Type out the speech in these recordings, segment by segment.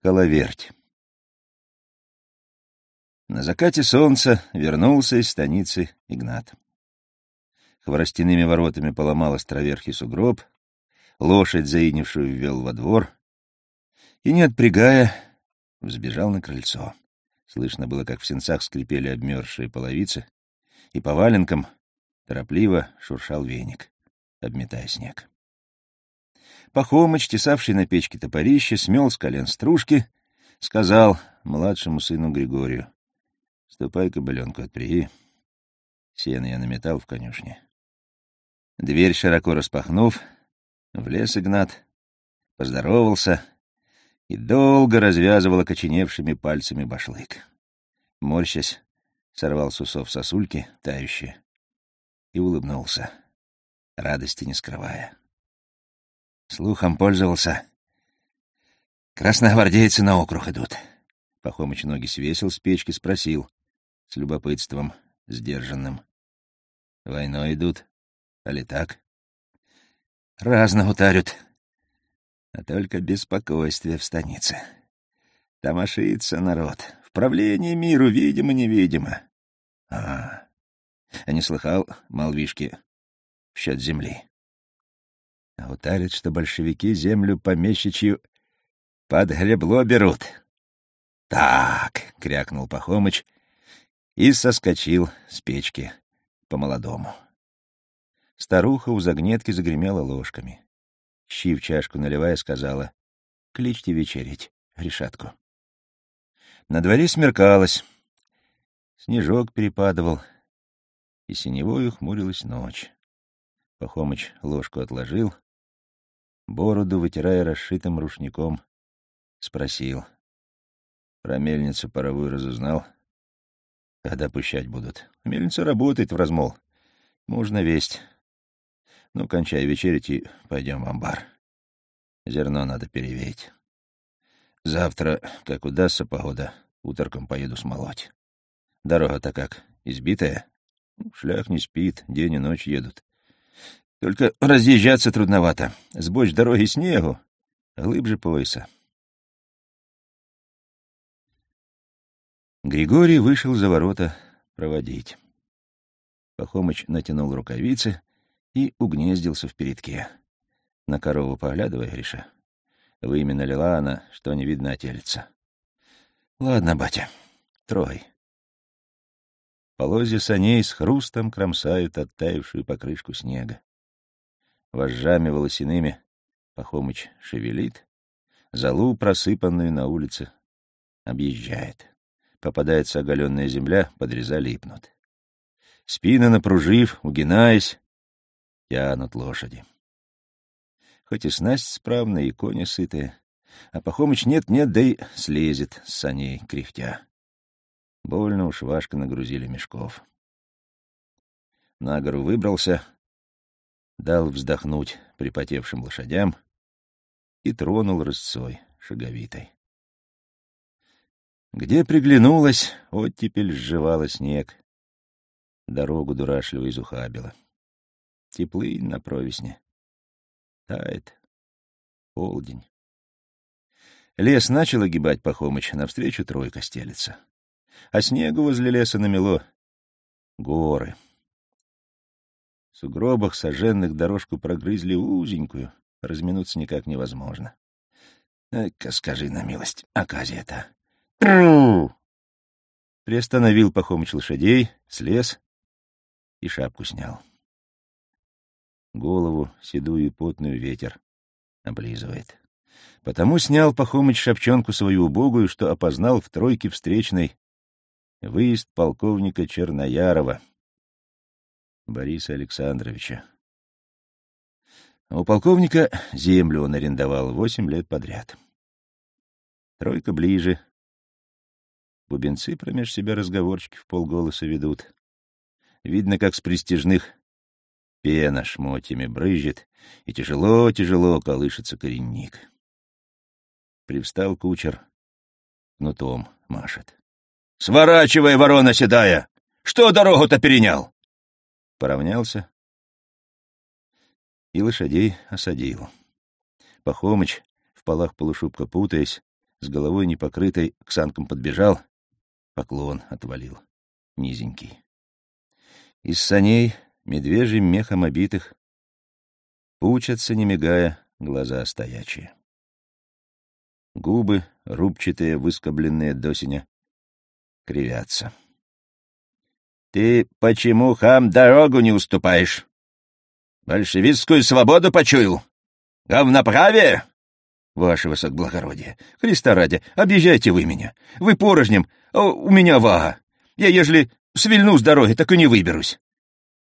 Коловерть. На закате солнца вернулся из станицы Игнат. Хворостяными воротами поломал островерхий сугроб, лошадь, заинившую, ввел во двор и, не отпрягая, взбежал на крыльцо. Слышно было, как в сенцах скрипели обмерзшие половицы, и по валенкам торопливо шуршал веник, обметая снег. Пахомыч, тесавший на печке топорище, смел с колен стружки, сказал младшему сыну Григорию, «Ступай кобыленку отпряги, сено я наметал в конюшне». Дверь широко распахнув, влез Игнат, поздоровался и долго развязывал окоченевшими пальцами башлык. Морщась, сорвал с усов сосульки, тающие, и улыбнулся, радости не скрывая. Слухом пользовался. Красногвардейцы на округ идут. Пахомыч ноги свесил с печки, спросил, с любопытством, сдержанным. Войной идут, али так? Разно утарят. А только беспокойствие в станице. Там ошится народ. В правлении миру видимо-невидимо. А, а не слыхал, малвишки, в счет земли. А утарят, что большевики землю помещичью под гребло берут. «Так!» — крякнул Пахомыч и соскочил с печки по-молодому. Старуха у загнетки загремела ложками. Щи в чашку наливая, сказала, «Кличьте вечерить, решатку». На дворе смеркалось. Снежок перепадывал, и синевою хмурилась ночь. Пахомыч ложку отложил, бороду, вытирая расшитым рушником, спросил. Про мельницу паровую разузнал. Когда пущать будут? Мельница работает в размол. Можно весть. Ну, кончай вечерить и пойдем в амбар. Зерно надо перевеять. Завтра, как удастся погода, утром поеду смолоть. Дорога-то как, избитая? Шлях не спит, день и ночь едут. Только разъезжаться трудновато. Сбочь дороги снегу, глубже пояса. Григорий вышел за ворота проводить. Пахомыч натянул рукавицы и угнездился в передке. На корову поглядывая, Гриша. Вы именно налила она, что не видно отелится. Ладно, батя, трогай. Полозья саней с хрустом кромсают оттаившую покрышку снега вожжами волосяными Пахомыч шевелит, залу, просыпанную на улице, объезжает. Попадается оголенная земля, подреза липнут. Спины напружив, угинаясь, тянут лошади. Хоть и снасть справная, и кони сытые, а Пахомыч нет-нет, да и слезет с саней, кряхтя. Больно уж Вашка нагрузили мешков. На гору выбрался, дал вздохнуть припотевшим лошадям и тронул рысцой шаговитой. Где приглянулась, оттепель сживала снег. Дорогу дурашливо изухабила. Теплынь на провесне. Тает. Полдень. Лес начал огибать Пахомыч, навстречу тройка стелится. А снегу возле леса намело горы. В сугробах сожженных дорожку прогрызли узенькую, разминуться никак невозможно. Ай-ка, скажи на милость, оказия-то. Приостановил Пахомыч лошадей, слез и шапку снял. Голову, седую и потную, ветер облизывает. Потому снял Пахомыч шапчонку свою убогую, что опознал в тройке встречной выезд полковника Черноярова, Бориса Александровича. у полковника землю он арендовал восемь лет подряд. Тройка ближе. Бубенцы промеж себя разговорчики в полголоса ведут. Видно, как с престижных пена шмотьями брызжет, и тяжело-тяжело колышется коренник. Привстал кучер, кнутом машет. — Сворачивай, ворона седая! Что дорогу-то перенял? Поравнялся и лошадей осадил. Пахомыч, в полах полушубка путаясь, с головой непокрытой, к санкам подбежал, поклон отвалил, низенький. Из саней, медвежьим мехом обитых, учатся, не мигая, глаза стоячие. Губы, рубчатые, выскобленные до синя, кривятся. — Ты почему, хам, дорогу не уступаешь? Большевистскую свободу почуял? Говноправие? Ваше высокоблагородие, Христа ради, объезжайте вы меня. Вы порожнем, а у меня вага. Я, ежели свильну с дороги, так и не выберусь.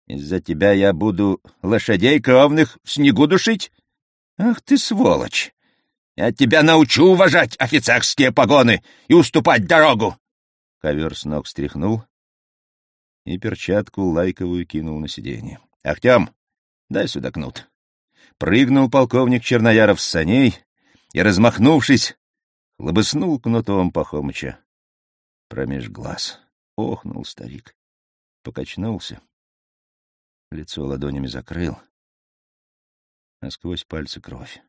Из-за тебя я буду лошадей кровных в снегу душить? Ах ты сволочь! Я тебя научу уважать офицерские погоны и уступать дорогу!» Ковер с ног стряхнул и перчатку лайковую кинул на сиденье. «Ахтем, дай сюда кнут». Прыгнул полковник Чернояров с саней и, размахнувшись, хлобыснул кнутом Пахомыча промеж глаз. Охнул старик, покачнулся, лицо ладонями закрыл, а сквозь пальцы кровь.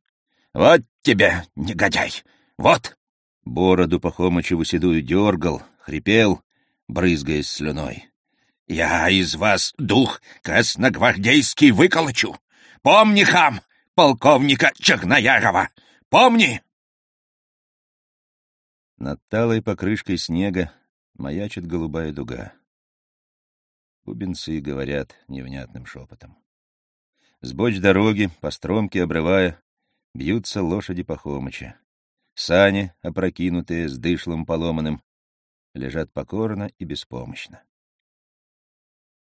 «Вот тебе, негодяй! Вот!» Бороду Пахомычеву седую дергал, хрипел, брызгаясь слюной. «Я из вас дух красногвардейский выколочу! Помни, хам, полковника Черноярова! Помни!» Над талой покрышкой снега маячит голубая дуга. Бубенцы говорят невнятным шепотом. С боч дороги, по стромке обрывая, бьются лошади Пахомыча. Сани, опрокинутые, с дышлом поломанным, лежат покорно и беспомощно.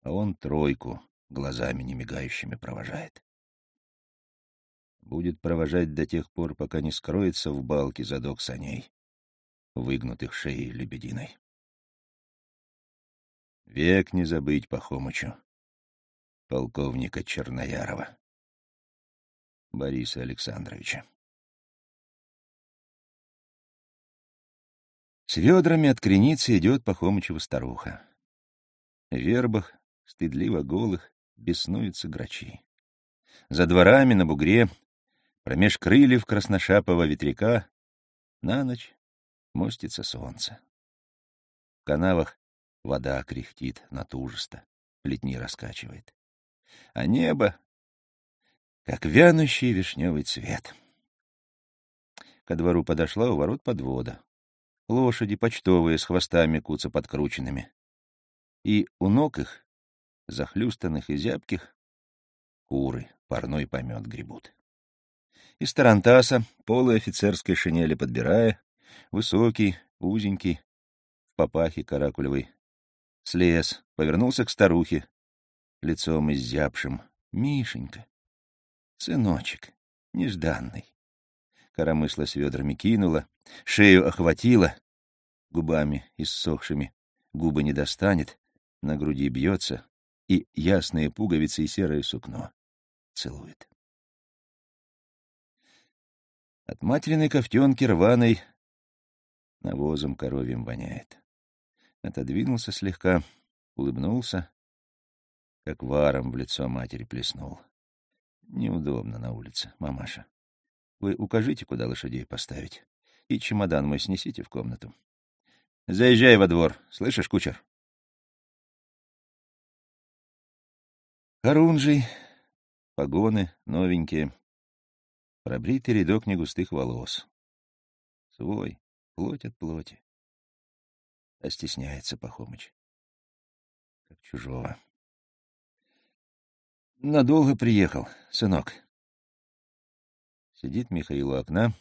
А он тройку глазами немигающими провожает. Будет провожать до тех пор, пока не скроется в балке задок саней, выгнутых шеей лебединой. Век не забыть Пахомычу полковника Черноярова Бориса Александровича. С ведрами от креницы идет Пахомычева старуха. В вербах, стыдливо голых, беснуются грачи. За дворами на бугре, промеж крыльев красношапого ветряка, на ночь мостится солнце. В канавах вода кряхтит натужисто, плетни раскачивает а небо — как вянущий вишневый цвет. Ко двору подошла у ворот подвода. Лошади почтовые с хвостами куца подкрученными. И у ног их, захлюстанных и зябких, куры парной помет гребут. Из тарантаса, полой офицерской шинели подбирая, высокий, узенький, в папахе каракулевой, слез, повернулся к старухе, лицом изябшим. «Мишенька, сыночек, нежданный». Коромысла с ведрами кинула, шею охватила, губами иссохшими, губы не достанет, на груди бьется, и ясные пуговицы и серое сукно целует. От материной ковтенки рваной навозом коровьим воняет. Отодвинулся слегка, улыбнулся, как варом в лицо матери плеснул. Неудобно на улице, мамаша. Вы укажите, куда лошадей поставить, и чемодан мой снесите в комнату. Заезжай во двор, слышишь, кучер? Харунжий, погоны новенькие, пробритый рядок негустых волос. Свой, плоть от плоти. А стесняется Пахомыч, как чужого. Надолго приехал, сынок. Сидит Михаил у окна,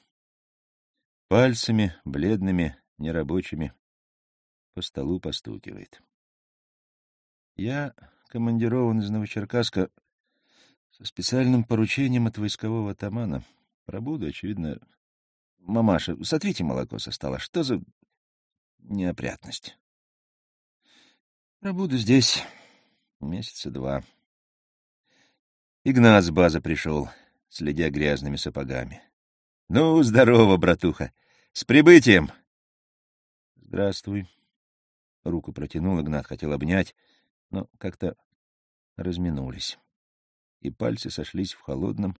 пальцами, бледными, нерабочими, по столу постукивает. Я командирован из Новочеркасска со специальным поручением от войскового атамана. Пробуду, очевидно... Мамаша, сотрите молоко со стола. Что за неопрятность? Пробуду здесь месяца два. Игнат с база пришел, следя грязными сапогами. — Ну, здорово, братуха! С прибытием! — Здравствуй. Руку протянул, Игнат хотел обнять, но как-то разминулись, и пальцы сошлись в холодном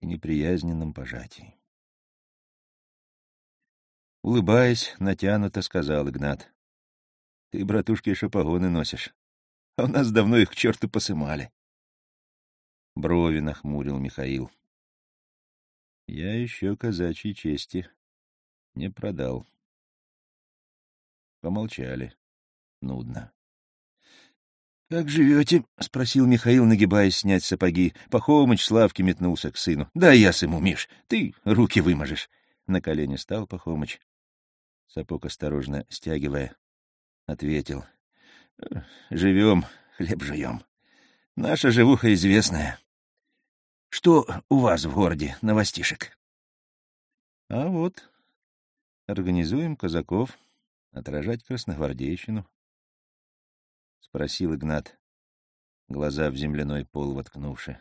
и неприязненном пожатии. Улыбаясь, натянуто сказал Игнат. — Ты, братушка, еще погоны носишь. А у нас давно их к черту посымали. Брови нахмурил Михаил. — Я еще казачьей чести не продал. Помолчали. Нудно. — Как живете? — спросил Михаил, нагибаясь снять сапоги. Пахомыч Славки метнулся к сыну. — Да я сыму, Миш, ты руки выможешь. На колени стал Пахомыч. Сапог осторожно стягивая, ответил. — Живем, хлеб жуем. Наша живуха известная. Что у вас в городе новостишек? — А вот, организуем казаков отражать красногвардейщину. — спросил Игнат, глаза в земляной пол воткнувши.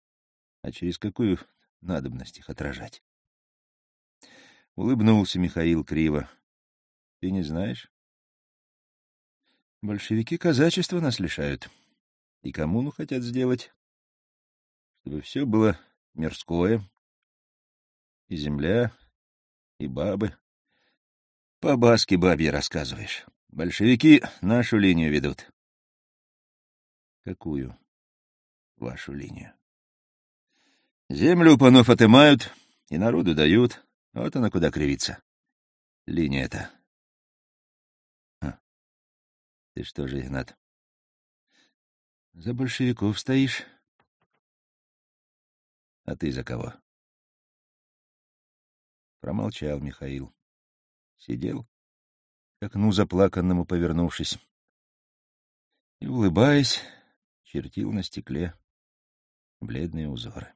— А через какую надобность их отражать? Улыбнулся Михаил криво. — Ты не знаешь? — Большевики казачества нас лишают. И коммуну хотят сделать, чтобы все было мирское, и земля, и бабы. По баске бабье рассказываешь. Большевики нашу линию ведут. Какую вашу линию? Землю у панов отымают и народу дают. Вот она куда кривится. Линия эта. А. Ты что же, Игнат, за большевиков стоишь? А ты за кого? Промолчал Михаил. Сидел, к окну заплаканному повернувшись, и, улыбаясь, чертил на стекле бледные узоры.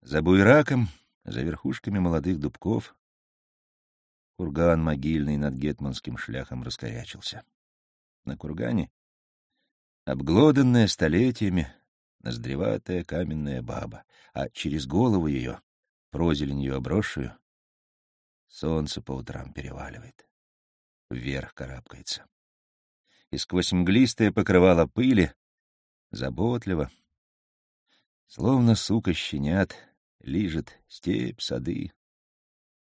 За буйраком, за верхушками молодых дубков, курган могильный над гетманским шляхом раскорячился. На кургане обглоданная столетиями ноздреватая каменная баба, а через голову ее прозеленью обросшую, солнце по утрам переваливает, вверх карабкается. И сквозь мглистое покрывало пыли, заботливо, словно сука щенят, лижет степь, сады,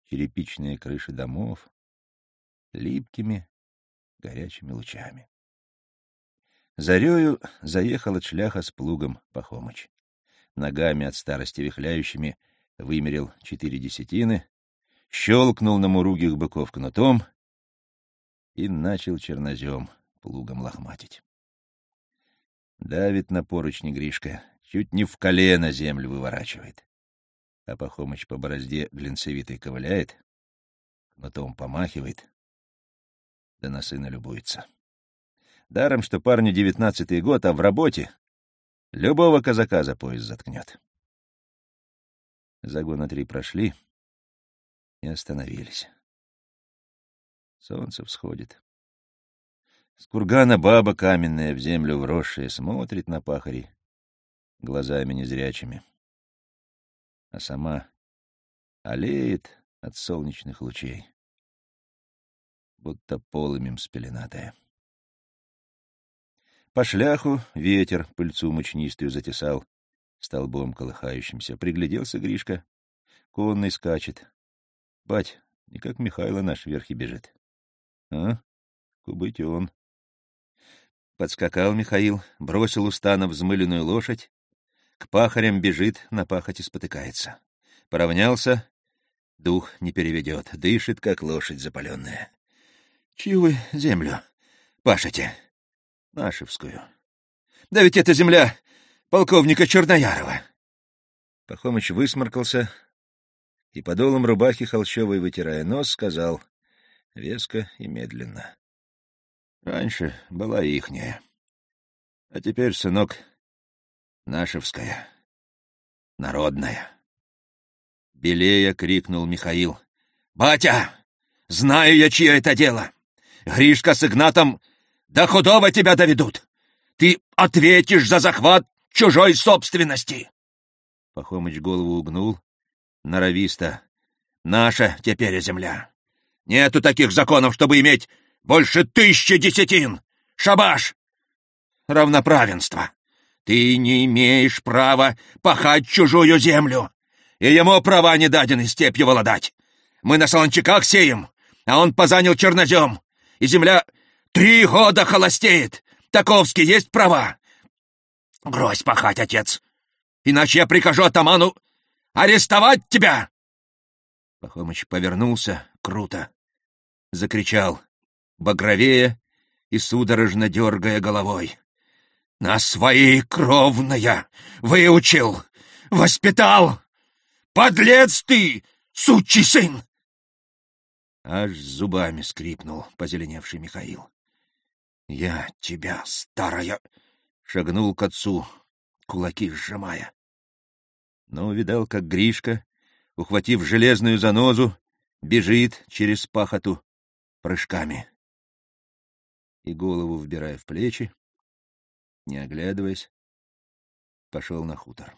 черепичные крыши домов, липкими горячими лучами. Зарею заехал от шляха с плугом Пахомыч. Ногами от старости вихляющими — вымерил четыре десятины, щелкнул на муругих быков кнутом и начал чернозем плугом лохматить. Давит на поручни Гришка, чуть не в колено землю выворачивает. А Пахомыч по борозде глинцевитой ковыляет, кнутом помахивает, да на сына любуется. Даром, что парню девятнадцатый год, а в работе любого казака за пояс заткнет. Загона три прошли и остановились. Солнце всходит. С кургана баба каменная, в землю вросшая, смотрит на пахари глазами незрячими. А сама олеет от солнечных лучей, будто полымем спеленатая. По шляху ветер пыльцу мучнистую затесал, столбом колыхающимся. Пригляделся Гришка. Конный скачет. Бать, не как Михайло наш верхи бежит. А? Кубыть он. Подскакал Михаил, бросил у стана взмыленную лошадь. К пахарям бежит, на пахоте спотыкается. Поравнялся, дух не переведет, дышит, как лошадь запаленная. Чью вы землю пашете? Нашевскую. Да ведь эта земля полковника Черноярова. Пахомыч высморкался и подолом рубахи холщовой, вытирая нос, сказал веско и медленно. Раньше была ихняя, а теперь, сынок, нашевская, народная. Белея крикнул Михаил. «Батя, знаю я, чье это дело! Гришка с Игнатом до худого тебя доведут! Ты ответишь за захват чужой собственности. Пахомыч голову угнул, норовисто. Наша теперь земля. Нету таких законов, чтобы иметь больше тысячи десятин. Шабаш! Равноправенство. Ты не имеешь права пахать чужую землю. и ему права не дадены степью володать. Мы на солончаках сеем, а он позанял чернозем, и земля три года холостеет. Таковский есть права. Брось пахать, отец, иначе я прикажу атаману арестовать тебя!» Пахомыч повернулся круто, закричал, багровее и судорожно дергая головой. «На свои кровная выучил, воспитал! Подлец ты, сучий сын!» Аж зубами скрипнул позеленевший Михаил. «Я тебя, старая!» — шагнул к отцу, кулаки сжимая. Но увидал, как Гришка, ухватив железную занозу, бежит через пахоту прыжками. И голову вбирая в плечи, не оглядываясь, пошел на хутор.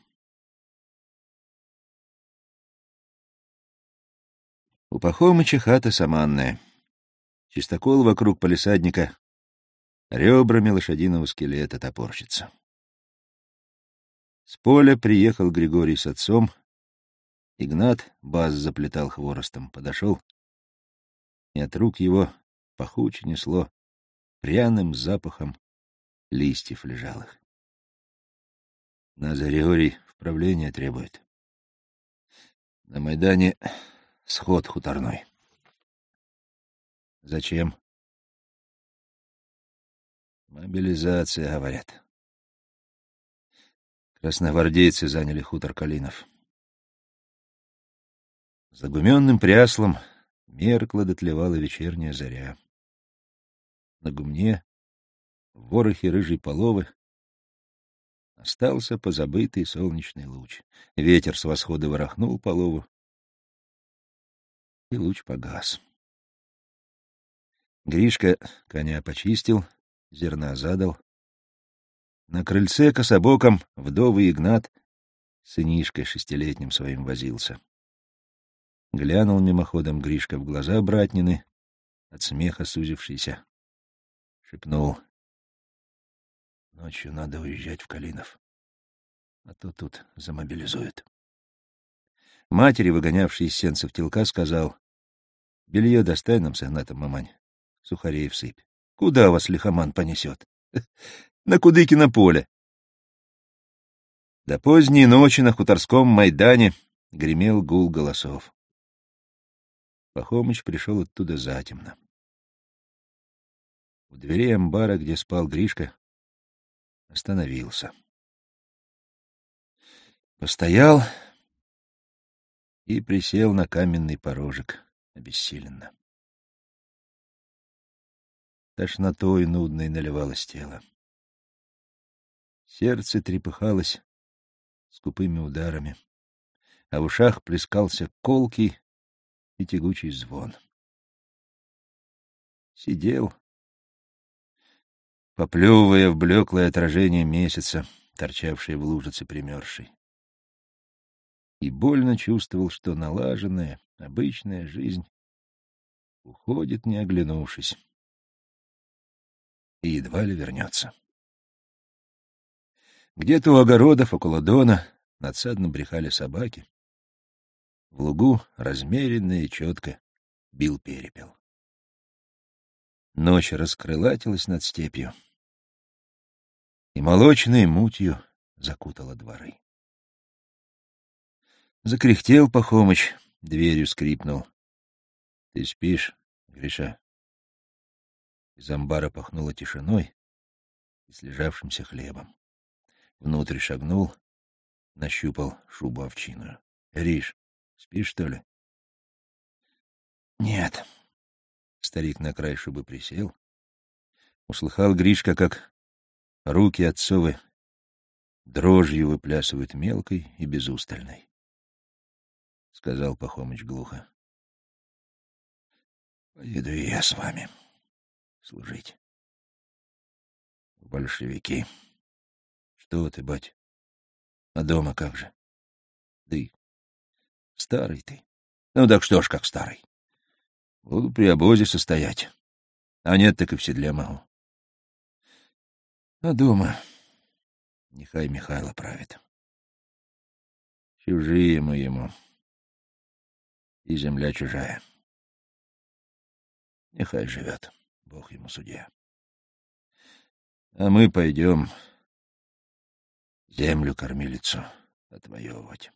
У Пахомыча хата саманная. Чистокол вокруг полисадника ребрами лошадиного скелета топорщится. С поля приехал Григорий с отцом. Игнат баз заплетал хворостом, подошел, и от рук его пахуче несло пряным запахом листьев лежалых. Нас Григорий вправление требует. На Майдане сход хуторной. Зачем? Мобилизация, говорят. Красногвардейцы заняли хутор Калинов. За гуменным пряслом меркла дотлевала вечерняя заря. На гумне, в ворохе рыжей половы, остался позабытый солнечный луч. Ветер с восхода ворохнул полову, и луч погас. Гришка коня почистил, зерна задал. На крыльце кособоком вдовый Игнат сынишкой шестилетним своим возился. Глянул мимоходом Гришка в глаза братнины, от смеха сузившийся. Шепнул. Ночью надо уезжать в Калинов, а то тут замобилизуют. Матери, выгонявшей из сенцев телка, сказал. — Белье достань нам с Игнатом, мамань, сухарей всыпь. Куда вас лихоман понесет? На Кудыкино поле. До поздней ночи на хуторском Майдане гремел гул голосов. Пахомыч пришел оттуда затемно. У дверей амбара, где спал Гришка, остановился. Постоял и присел на каменный порожек обессиленно. Тошнотой нудной наливалось тело. Сердце трепыхалось скупыми ударами, а в ушах плескался колкий и тягучий звон. Сидел, поплевывая в блеклое отражение месяца, торчавшее в лужице примерзшей. И больно чувствовал, что налаженная, обычная жизнь уходит, не оглянувшись и едва ли вернется. Где-то у огородов около дона надсадно брехали собаки. В лугу размеренно и четко бил перепел. Ночь раскрылатилась над степью и молочной мутью закутала дворы. Закряхтел Пахомыч, дверью скрипнул. — Ты спишь, Гриша? Из амбара пахнуло тишиной и слежавшимся хлебом. Внутрь шагнул, нащупал шубу овчиную. — Риш, спишь, что ли? — Нет. Старик на край шубы присел. Услыхал Гришка, как руки отцовы дрожью выплясывают мелкой и безустальной. Сказал Пахомыч глухо. — Поеду и я с вами. — служить. В большевики. Что ты, бать? А дома как же? Ты старый ты. Ну так что ж, как старый. Буду при обозе состоять. А нет, так и в седле могу. А дома нехай Михайло правит. Чужие мы ему. И земля чужая. Нехай живет, Бог ему судья. А мы пойдем землю кормилицу отвоевывать.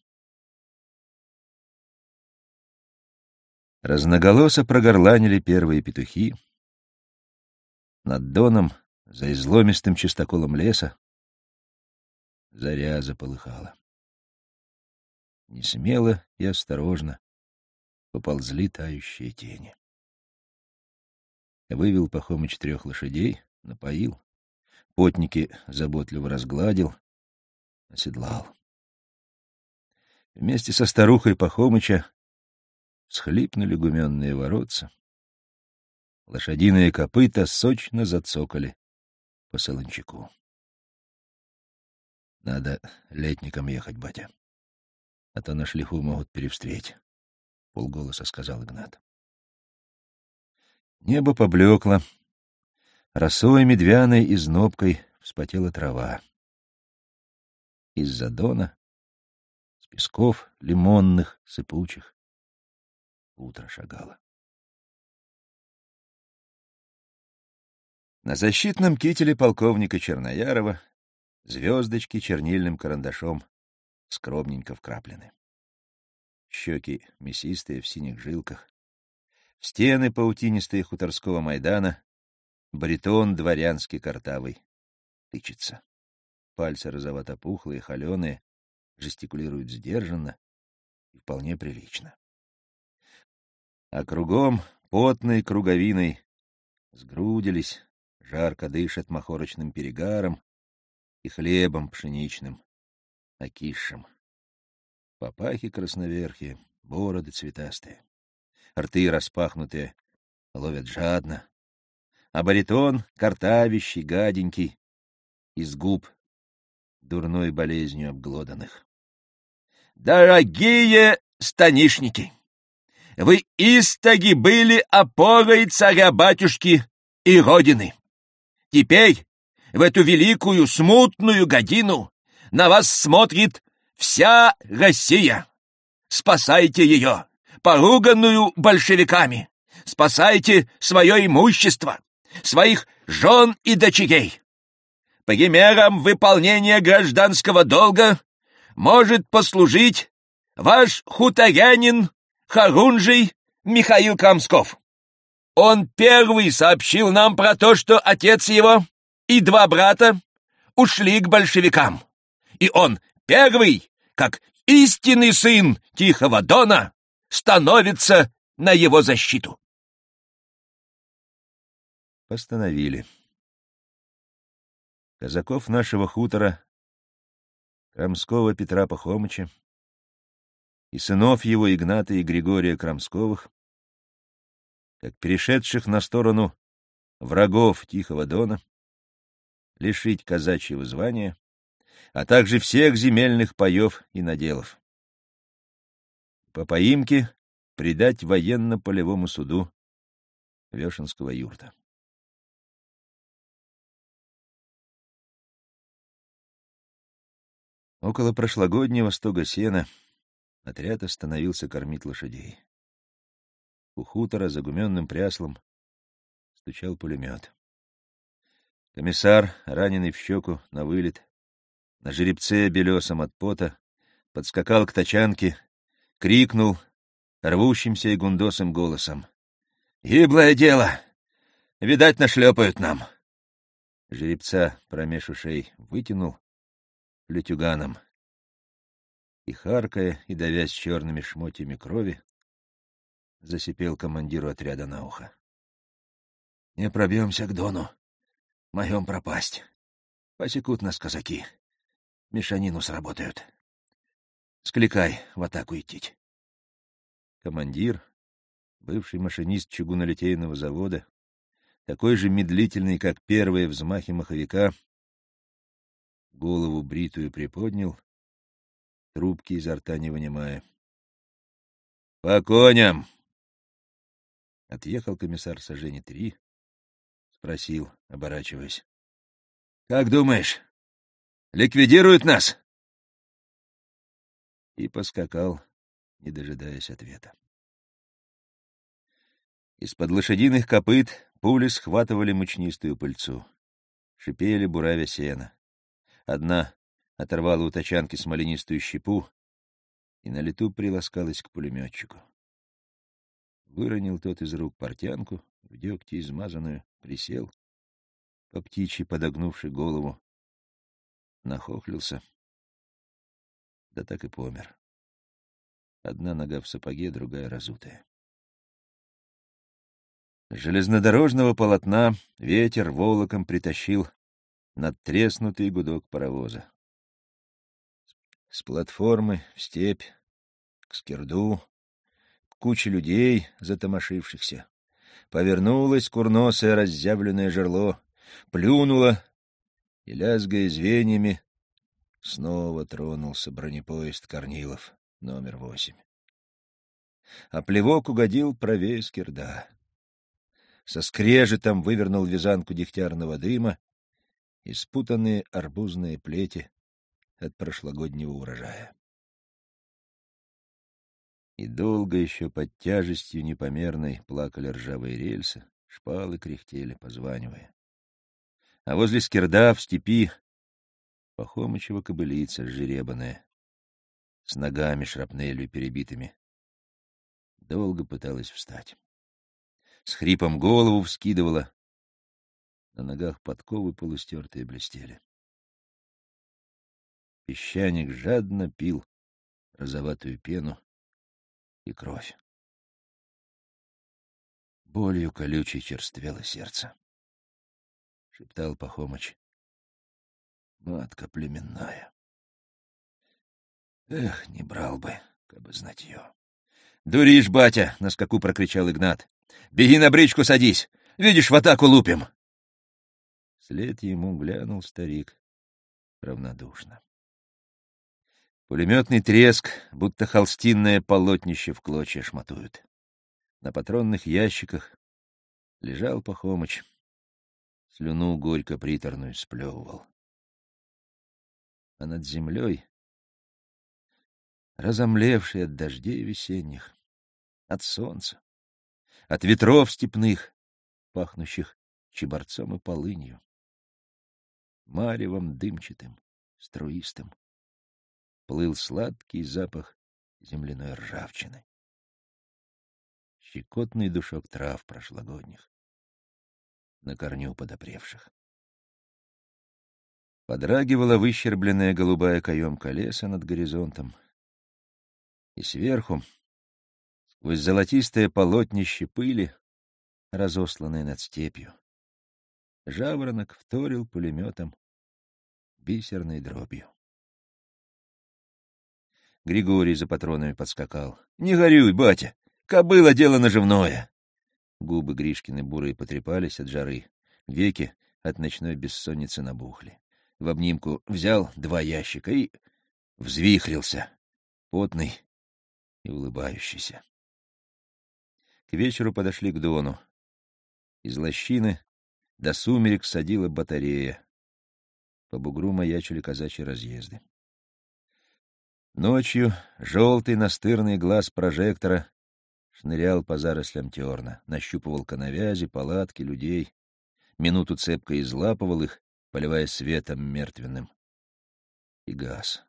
Разноголосо прогорланили первые петухи. Над доном, за изломистым чистоколом леса, заря заполыхала. Несмело и осторожно поползли тающие тени. Вывел Пахомыч трех лошадей, напоил, потники заботливо разгладил, оседлал. Вместе со старухой Пахомыча схлипнули гуменные воротца. Лошадиные копыта сочно зацокали по солончаку. Надо летником ехать, батя. А то на шлиху могут перевстреть, — полголоса сказал Игнат. Небо поблекло. Росой медвяной и знобкой вспотела трава. Из-за дона, с песков лимонных, сыпучих, утро шагало. На защитном кителе полковника Черноярова звездочки чернильным карандашом скромненько вкраплены. Щеки мясистые в синих жилках, в стены паутинистые хуторского майдана, баритон дворянский картавый тычется. Пальцы розовато-пухлые, холеные, жестикулируют сдержанно и вполне прилично а кругом потной круговиной сгрудились, жарко дышат махорочным перегаром и хлебом пшеничным, окисшим. Папахи красноверхие, бороды цветастые, рты распахнутые, ловят жадно, а баритон, картавищий, гаденький, из губ дурной болезнью обглоданных. «Дорогие станишники!» Вы истоги были опорой царя-батюшки и Родины. Теперь, в эту великую смутную годину, на вас смотрит вся Россия. Спасайте ее, поруганную большевиками. Спасайте свое имущество, своих жен и дочерей. Примером выполнения гражданского долга может послужить ваш хуторянин Харунжий Михаил Крамсков. Он первый сообщил нам про то, что отец его и два брата ушли к большевикам. И он первый, как истинный сын Тихого Дона, становится на его защиту. Постановили. Казаков нашего хутора, Крамского Петра Пахомыча, и сынов его Игната и Григория Крамсковых, как перешедших на сторону врагов Тихого Дона, лишить казачьего звания, а также всех земельных паев и наделов. По поимке предать военно-полевому суду Вешенского юрта. Около прошлогоднего стога сена — Отряд остановился кормить лошадей. У хутора за гуменным пряслом стучал пулемет. Комиссар, раненый в щеку, на вылет, на жеребце белесом от пота, подскакал к тачанке, крикнул рвущимся и гундосым голосом. — Гиблое дело! Видать, нашлепают нам! Жеребца промеж ушей вытянул плетюганом и, харкая и давясь черными шмотьями крови, засипел командиру отряда на ухо. — Не пробьемся к Дону. Моем пропасть. Посекут нас казаки. Мешанину сработают. Скликай в атаку идти. Командир, бывший машинист чугунолитейного завода, такой же медлительный, как первые взмахи маховика, голову бритую приподнял трубки изо рта не вынимая. — По коням! Отъехал комиссар сожжение три, спросил, оборачиваясь. — Как думаешь, ликвидируют нас? и поскакал, не дожидаясь ответа. Из-под лошадиных копыт пули схватывали мучнистую пыльцу. Шипели, буравя сена. Одна оторвала у тачанки смоленистую щепу и на лету приласкалась к пулеметчику. Выронил тот из рук портянку, в дегте измазанную, присел, по птичьи подогнувши голову, нахохлился, да так и помер. Одна нога в сапоге, другая разутая. С железнодорожного полотна ветер волоком притащил надтреснутый гудок паровоза. С платформы в степь, к скирду, к куче людей, затомошившихся. Повернулось курносое разъявленное жерло, плюнуло и, лязгая звеньями, снова тронулся бронепоезд Корнилов, номер восемь. А плевок угодил правее скирда. Со скрежетом вывернул вязанку дегтярного дыма и спутанные арбузные плети от прошлогоднего урожая. И долго еще под тяжестью непомерной плакали ржавые рельсы, шпалы кряхтели, позванивая. А возле скирда в степи Пахомычева кобылица жеребаная, с ногами шрапнелью перебитыми. Долго пыталась встать. С хрипом голову вскидывала. На ногах подковы полустертые блестели. Песчаник жадно пил розоватую пену и кровь. Болью колючей черствело сердце. Шептал Пахомыч. Матка племенная. Эх, не брал бы, как бы знать ее. «Дуришь, батя!» — на скаку прокричал Игнат. «Беги на бричку садись! Видишь, в атаку лупим!» След ему глянул старик равнодушно. Пулеметный треск, будто холстинное полотнище в клочья шматуют. На патронных ящиках лежал Пахомыч. Слюну горько приторную сплевывал. А над землей, разомлевший от дождей весенних, от солнца, от ветров степных, пахнущих чеборцом и полынью, маревом дымчатым, струистым, плыл сладкий запах земляной ржавчины. Щекотный душок трав прошлогодних, на корню подопревших. Подрагивала выщербленная голубая каемка леса над горизонтом, и сверху, сквозь золотистое полотнище пыли, разосланное над степью, жаворонок вторил пулеметом бисерной дробью. Григорий за патронами подскакал. — Не горюй, батя! Кобыла — дело наживное! Губы Гришкины бурые потрепались от жары, веки от ночной бессонницы набухли. В обнимку взял два ящика и взвихрился, потный и улыбающийся. К вечеру подошли к Дону. Из лощины до сумерек садила батарея. По бугру маячили казачьи разъезды. Ночью желтый настырный глаз прожектора шнырял по зарослям терна, нащупывал коновязи, палатки, людей, минуту цепко излапывал их, поливая светом мертвенным, и газ.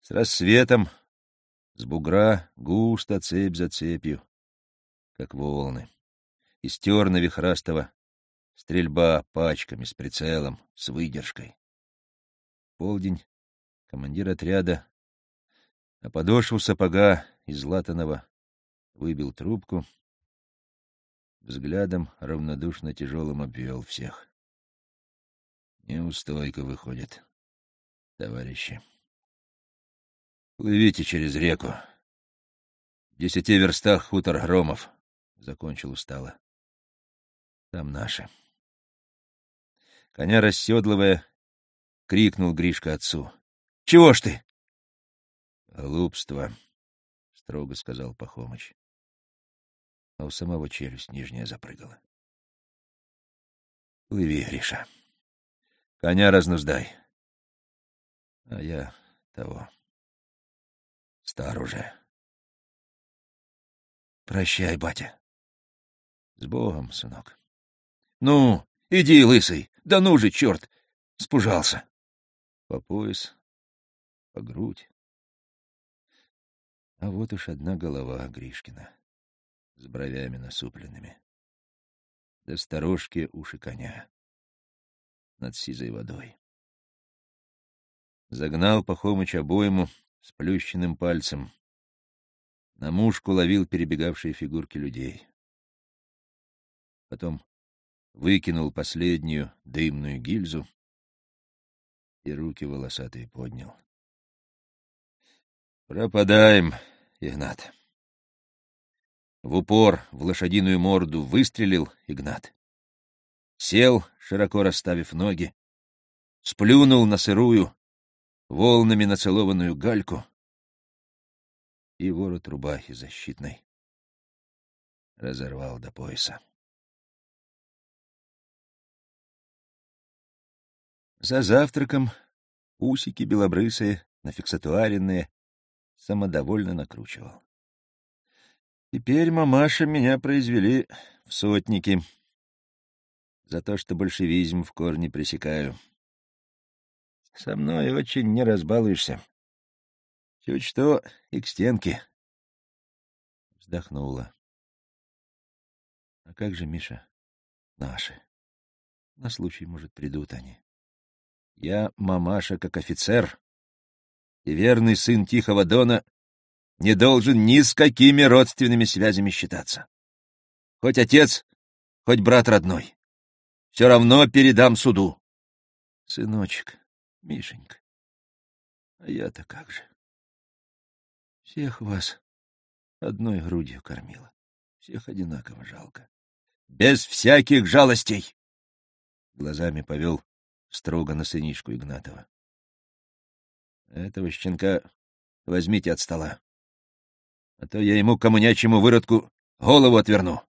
С рассветом с бугра густо цепь за цепью, как волны. Из терна вихрастого стрельба пачками с прицелом, с выдержкой. Полдень Командир отряда на подошву сапога из латаного выбил трубку, взглядом равнодушно тяжелым обвел всех. Неустойка выходит, товарищи. Плывите через реку. В десяти верстах хутор Громов, — закончил устало. Там наши. Коня расседлывая, крикнул Гришка отцу. Чего ж ты? — Глупство, — строго сказал Пахомыч. А у самого челюсть нижняя запрыгала. — Плыви, Гриша. Коня разнуздай. А я того. Стар уже. Прощай, батя. С Богом, сынок. Ну, иди, лысый. Да ну же, черт. Спужался. По пояс, по грудь. А вот уж одна голова Гришкина с бровями насупленными. Да сторожки уши коня над сизой водой. Загнал Пахомыч обойму с плющенным пальцем. На мушку ловил перебегавшие фигурки людей. Потом выкинул последнюю дымную гильзу и руки волосатые поднял. «Пропадаем, Игнат!» В упор в лошадиную морду выстрелил Игнат. Сел, широко расставив ноги, сплюнул на сырую, волнами нацелованную гальку и ворот рубахи защитной разорвал до пояса. За завтраком усики белобрысые, нафиксатуаренные, самодовольно накручивал. Теперь, мамаша, меня произвели в сотники. За то, что большевизм в корне пресекаю. Со мной очень не разбалуешься. Чуть что и к стенке. Вздохнула. А как же, Миша, наши? На случай, может, придут они. Я, мамаша, как офицер, и верный сын Тихого Дона не должен ни с какими родственными связями считаться. Хоть отец, хоть брат родной. Все равно передам суду. Сыночек, Мишенька, а я-то как же? Всех вас одной грудью кормила. Всех одинаково жалко. Без всяких жалостей! Глазами повел строго на сынишку Игнатова. Этого щенка возьмите от стола а то я ему, коммунячему выродку, голову отверну.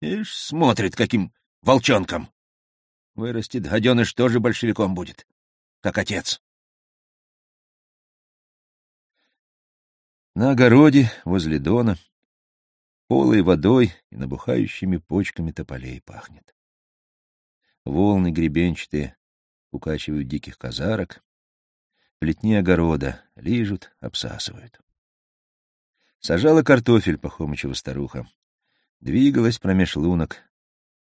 Ишь, смотрит, каким волчонком. Вырастет, гаденыш тоже большевиком будет, как отец. На огороде, возле дона, полой водой и набухающими почками тополей пахнет. Волны гребенчатые укачивают диких казарок, плетни огорода лижут, обсасывают. Сажала картофель Пахомычева старуха. Двигалась промеж лунок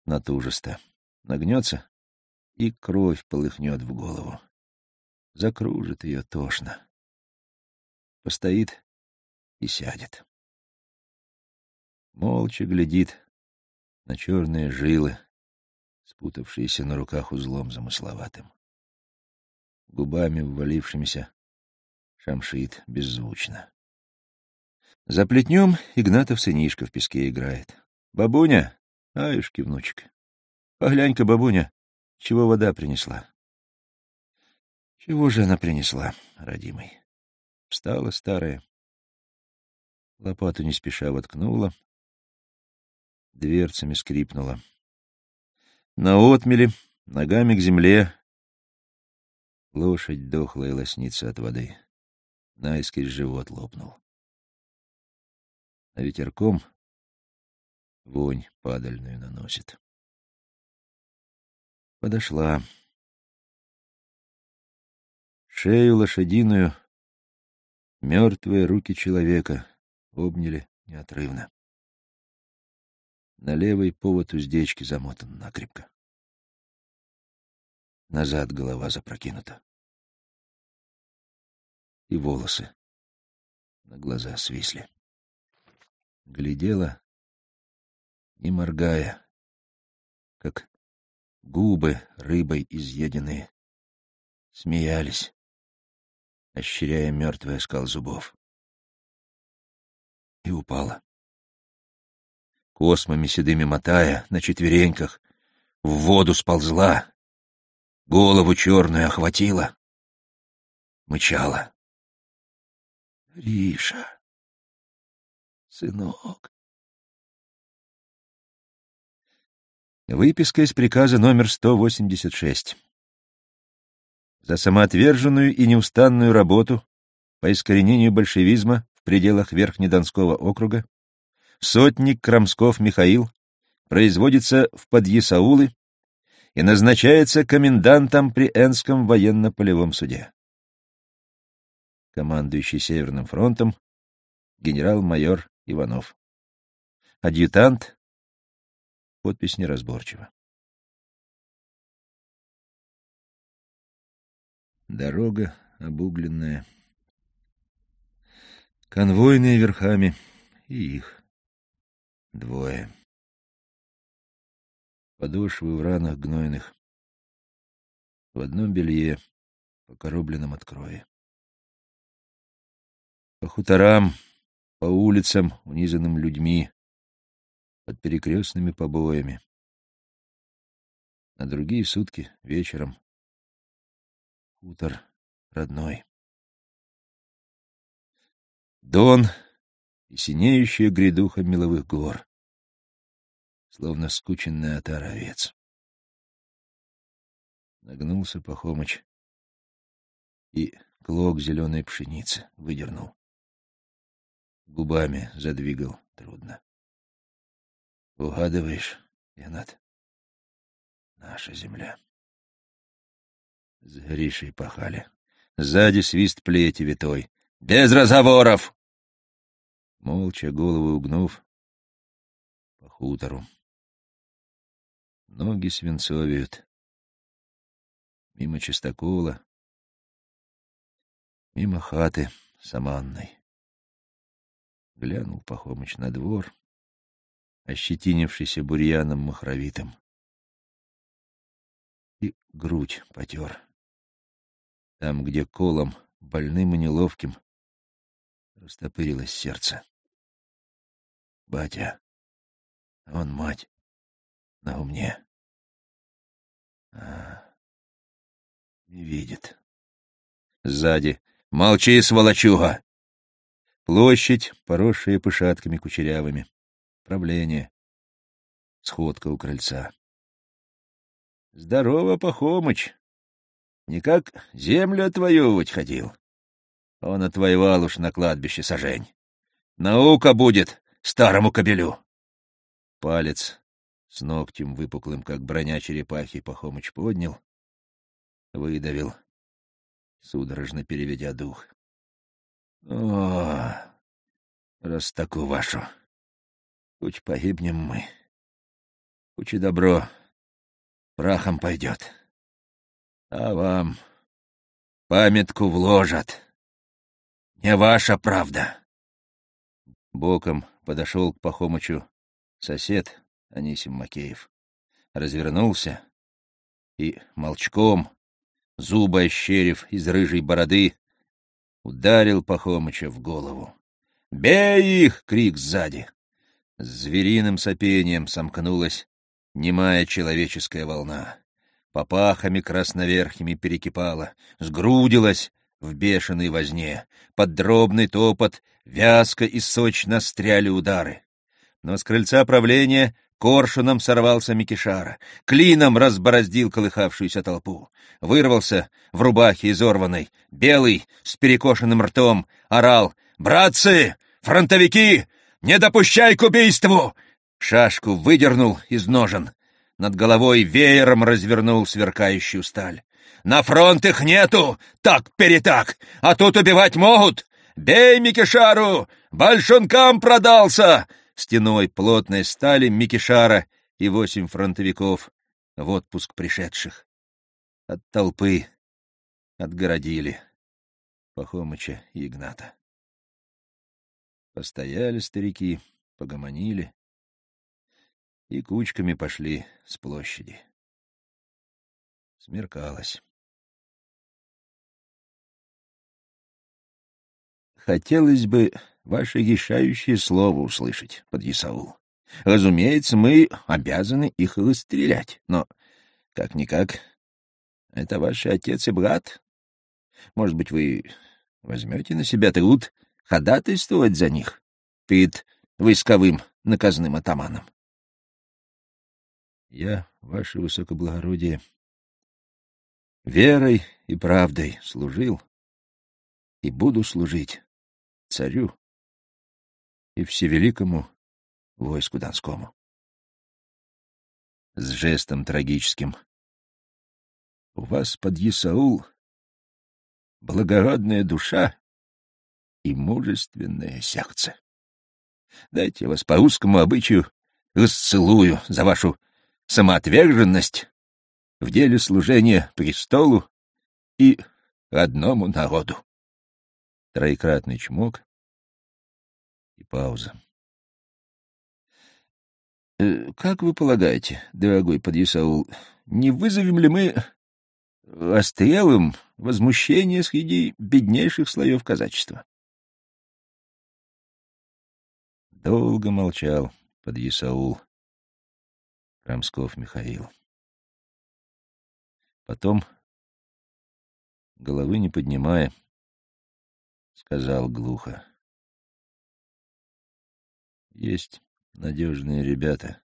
натужисто. Нагнется, и кровь полыхнет в голову. Закружит ее тошно. Постоит и сядет. Молча глядит на черные жилы, спутавшиеся на руках узлом замысловатым. Губами ввалившимися шамшит беззвучно. За плетнем Игнатов сынишка в песке играет. «Бабуня!» «Аюшки, внучек!» «Поглянь-ка, бабуня, чего вода принесла?» «Чего же она принесла, родимый?» Встала старая. Лопату не спеша воткнула. Дверцами скрипнула. На отмеле, ногами к земле. Лошадь дохлая лоснится от воды. Наискось живот лопнул а ветерком вонь падальную наносит. Подошла. Шею лошадиную мертвые руки человека обняли неотрывно. На левый повод уздечки замотан накрепко. Назад голова запрокинута. И волосы на глаза свисли глядела, не моргая, как губы рыбой изъеденные, смеялись, ощеряя мертвый оскал зубов. И упала. Космами седыми мотая, на четвереньках, в воду сползла, голову черную охватила, мычала. «Риша!» сынок. Выписка из приказа номер 186. За самоотверженную и неустанную работу по искоренению большевизма в пределах Верхнедонского округа, сотник Крамсков Михаил производится в подъясаулы и назначается комендантом при Энском военно-полевом суде. Командующий Северным фронтом генерал-майор Иванов. Адъютант. Подпись неразборчива. Дорога обугленная. Конвойные верхами и их двое. Подошвы в ранах гнойных. В одном белье, покоробленном от крови. По хуторам, по улицам, унизанным людьми, под перекрестными побоями. На другие сутки, вечером, хутор родной. Дон и синеющая грядуха меловых гор, словно скученный отар овец. Нагнулся Пахомыч и клок зеленой пшеницы выдернул. Губами задвигал трудно. Угадываешь, Янат? Наша земля. С Гришей пахали. Сзади свист плети витой. «Без разговоров!» Молча, голову угнув, по хутору. Ноги свинцовеют. Мимо чистокола, мимо хаты саманной. Глянул Пахомыч на двор, ощетинившийся бурьяном махровитым, и грудь потер. Там, где колом, больным и неловким, растопырилось сердце. Батя, он мать, на умне. А, не видит. Сзади. Молчи, сволочуга! Площадь, поросшая пышатками кучерявыми. Правление. Сходка у крыльца. Здорово, Пахомыч. Никак землю отвоевывать ходил. Он отвоевал уж на кладбище сажень. Наука будет старому кобелю. Палец с ногтем выпуклым, как броня черепахи, Пахомыч поднял, выдавил, судорожно переведя дух. О, раз такую вашу, хоть погибнем мы, хоть и добро прахом пойдет, а вам памятку вложат. Не ваша правда. Боком подошел к Пахомычу сосед Анисим Макеев. Развернулся и молчком, зубы ощерив из рыжей бороды, ударил Пахомыча в голову. «Бей их!» — крик сзади. С звериным сопением сомкнулась немая человеческая волна. Попахами красноверхими перекипала, сгрудилась, в бешеной возне, под дробный топот, вязко и сочно стряли удары. Но с крыльца правления коршуном сорвался Микишара, клином разбороздил колыхавшуюся толпу. Вырвался в рубахе изорванной, белый, с перекошенным ртом, орал «Братцы! Фронтовики! Не допущай к убийству!» Шашку выдернул из ножен. Над головой веером развернул сверкающую сталь. На фронт их нету, так-перетак, а тут убивать могут. Бей Микишару, большункам продался!» Стеной плотной стали Микишара и восемь фронтовиков в отпуск пришедших. От толпы отгородили Пахомыча и Игната. Постояли старики, погомонили и кучками пошли с площади. Смеркалось. Хотелось бы ваше решающее слово услышать, подъясаул. Разумеется, мы обязаны их расстрелять, но, как-никак, это ваши отец и брат. Может быть, вы возьмете на себя труд ходатайствовать за них перед войсковым наказным атаманом? Я, ваше высокоблагородие, верой и правдой служил и буду служить царю и всевеликому войску Донскому. С жестом трагическим. У вас под Исаул благородная душа и мужественное сердце. Дайте вас по русскому обычаю расцелую за вашу самоотверженность в деле служения престолу и одному народу. Троекратный чмок и пауза. «Э, «Как вы полагаете, дорогой подъясаул, не вызовем ли мы острелым возмущение среди беднейших слоев казачества?» Долго молчал подъясаул Рамсков Михаил. Потом, головы не поднимая, сказал глухо. Есть надежные ребята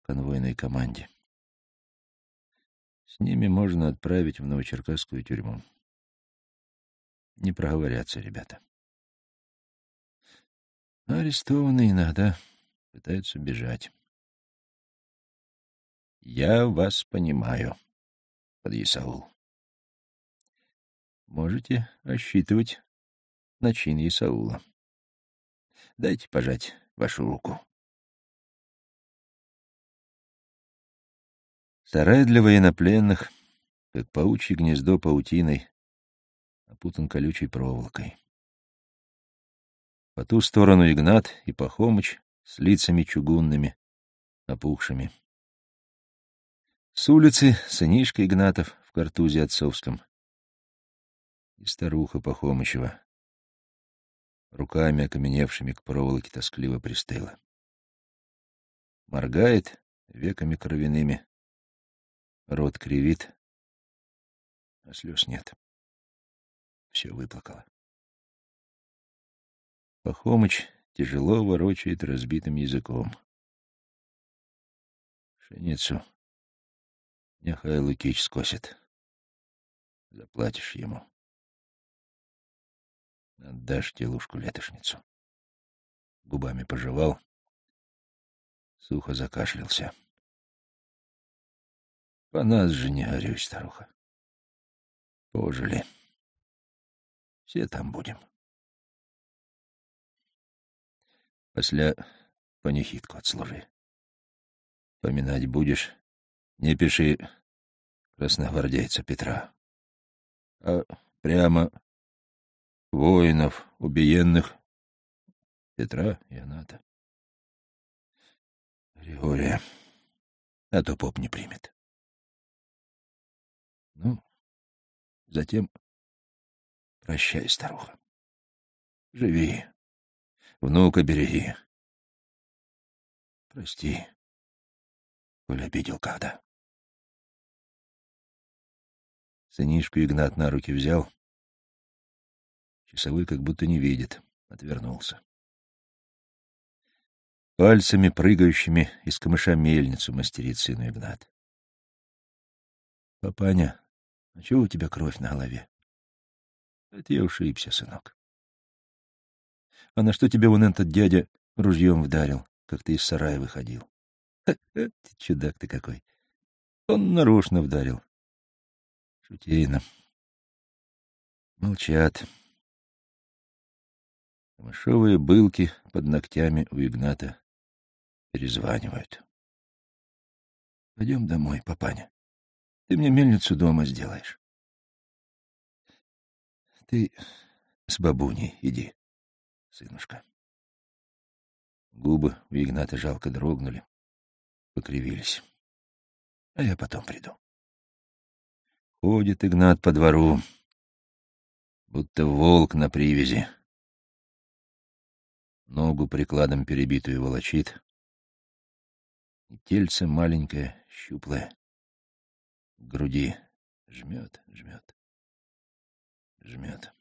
в конвойной команде. С ними можно отправить в Новочеркасскую тюрьму. Не проговорятся ребята. Но арестованные иногда пытаются бежать. Я вас понимаю, подъясаул. Можете рассчитывать на чин Исаула. Дайте пожать вашу руку. Сарай для военнопленных, как паучье гнездо паутиной, опутан колючей проволокой. По ту сторону Игнат и Пахомыч с лицами чугунными, опухшими. С улицы сынишка Игнатов в картузе отцовском и старуха Пахомычева, руками окаменевшими к проволоке тоскливо пристыла. Моргает веками кровяными, рот кривит, а слез нет. Все выплакала. Пахомыч тяжело ворочает разбитым языком. Пшеницу нехай Лукич скосит. Заплатишь ему. Отдашь телушку-летошницу. Губами пожевал, сухо закашлялся. По нас же не горюй, старуха. Пожили. Все там будем. После панихидку отслужи. Поминать будешь, не пиши красногвардейца Петра, а прямо воинов, убиенных Петра и Аната. Григория, а то поп не примет. Ну, затем прощай, старуха. Живи, внука береги. Прости, коль обидел когда. Сынишку Игнат на руки взял, Часовой как будто не видит, отвернулся. Пальцами, прыгающими из камыша мельницу, мастерит сыну Игнат. — Папаня, а чего у тебя кровь на голове? — Это я ушибся, сынок. — А на что тебе вон этот дядя ружьем вдарил, как ты из сарая выходил? — Ты чудак ты какой. Он нарочно вдарил. Шутейно. Молчат. Камышовые былки под ногтями у Игната перезванивают. — Пойдем домой, папаня. Ты мне мельницу дома сделаешь. — Ты с бабуней иди, сынушка. Губы у Игната жалко дрогнули, покривились. А я потом приду. Ходит Игнат по двору, будто волк на привязи ногу прикладом перебитую волочит, и тельце маленькое, щуплое, к груди жмет, жмет, жмет.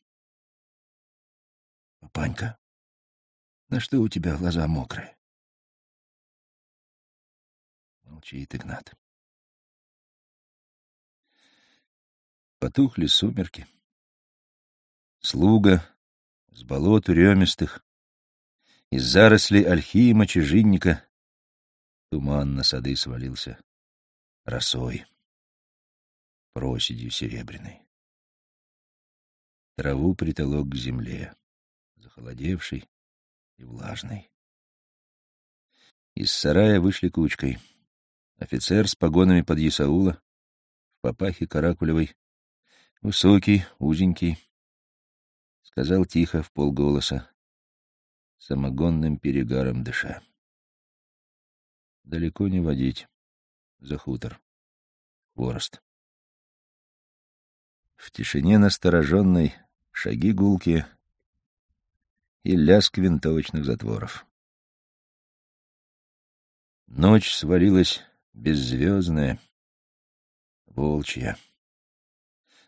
Папанька, на что у тебя глаза мокрые? Молчит Игнат. Потухли сумерки. Слуга с болот рёмистых Из зарослей ольхи мочежинника туман на сады свалился росой, проседью серебряной. Траву притолок к земле, захолодевшей и влажной. Из сарая вышли кучкой. Офицер с погонами под Исаула, в папахе каракулевой, высокий, узенький, сказал тихо, в полголоса, самогонным перегаром дыша. Далеко не водить, за хутор, хворост. В тишине настороженной шаги гулки и лязг винтовочных затворов. Ночь свалилась беззвездная, волчья.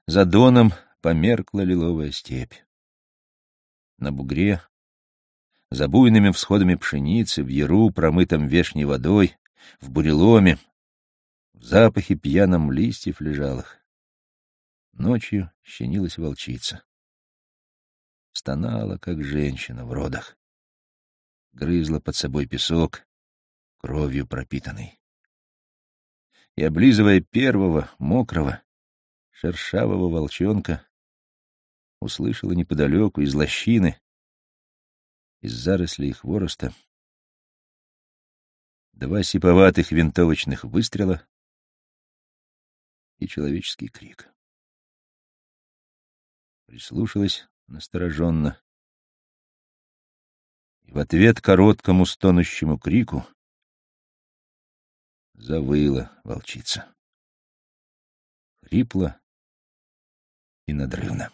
За доном померкла лиловая степь. На бугре, за буйными всходами пшеницы, в яру, промытом вешней водой, в буреломе, в запахе пьяном листьев лежалых. Ночью щенилась волчица. Стонала, как женщина в родах. Грызла под собой песок, кровью пропитанный. И, облизывая первого, мокрого, шершавого волчонка, услышала неподалеку из лощины, из зарослей хвороста, два сиповатых винтовочных выстрела и человеческий крик. Прислушалась настороженно, и в ответ короткому стонущему крику завыла волчица. Хрипло и надрывно.